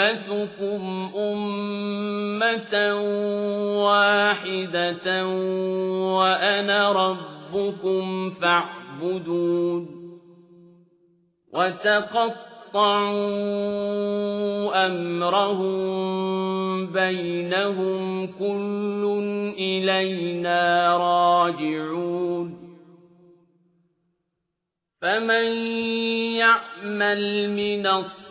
أمتكم أمة واحدة وأنا ربكم فاعبدون وتقطعوا أمرهم بينهم كل إلينا راجعون فمن يعمل من الصالحات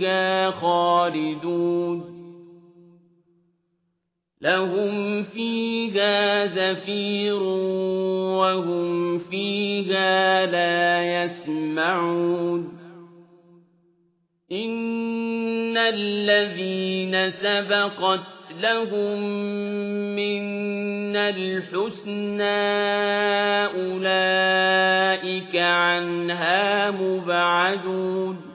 فيها خالدون لهم فيها زفير وهم فيها لا يسمعون إن الذين سبقت لهم من الحسنى أولئك عنها مبعدون